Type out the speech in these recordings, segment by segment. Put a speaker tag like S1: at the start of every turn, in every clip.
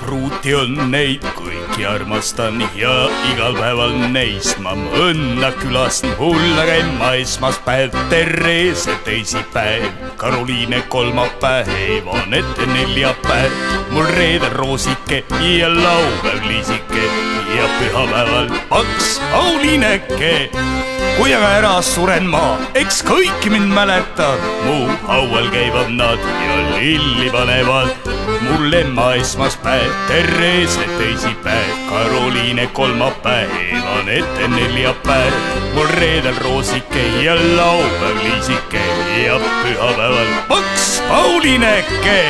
S1: pruuti on neid kõiki armastan ja igal päeval neist ma õnna külastan. mulle käib ma esmaspäev, Therese teisipäev, Karoliine kolmapäev, Evanette neljapäev, mul reedel roosike ja laupäev liisike ja pühapäeval paks Pauliineke kui aga ära suren ma, eks kõik mind mäletavad, mu haual käivad nad ja lilli panevad. mul ema esmaspäev, Therese teisipäev, Karoliine kolmapäev, Anette neljapäev, mul reedel roosike ja laupäev liisike ja pühapäeval paks Pauliineke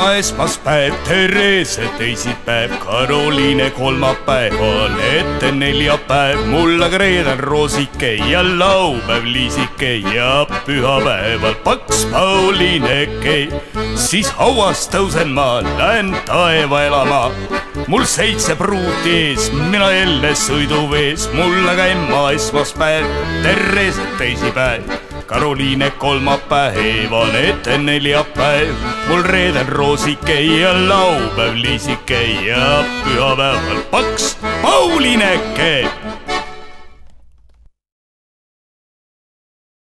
S1: Emma esmaspäev, Therese teisipäev, Karoliine kolmapäev, Anette neljapäev, mul aga reedel roosike ja laupäev liisike ja pühapäeval paks Pauliineke. siis hauast tõusen ma, lähen taeva elama. mul seitse pruuti ees, mina jälle sõiduvees, mul aga ema esmaspäev, Therese teisipäev Karoliine kolmapäev, Evanette neljapäev, mul reedel roosike ja laupäev liisike ja pühapäeval paks Paulineke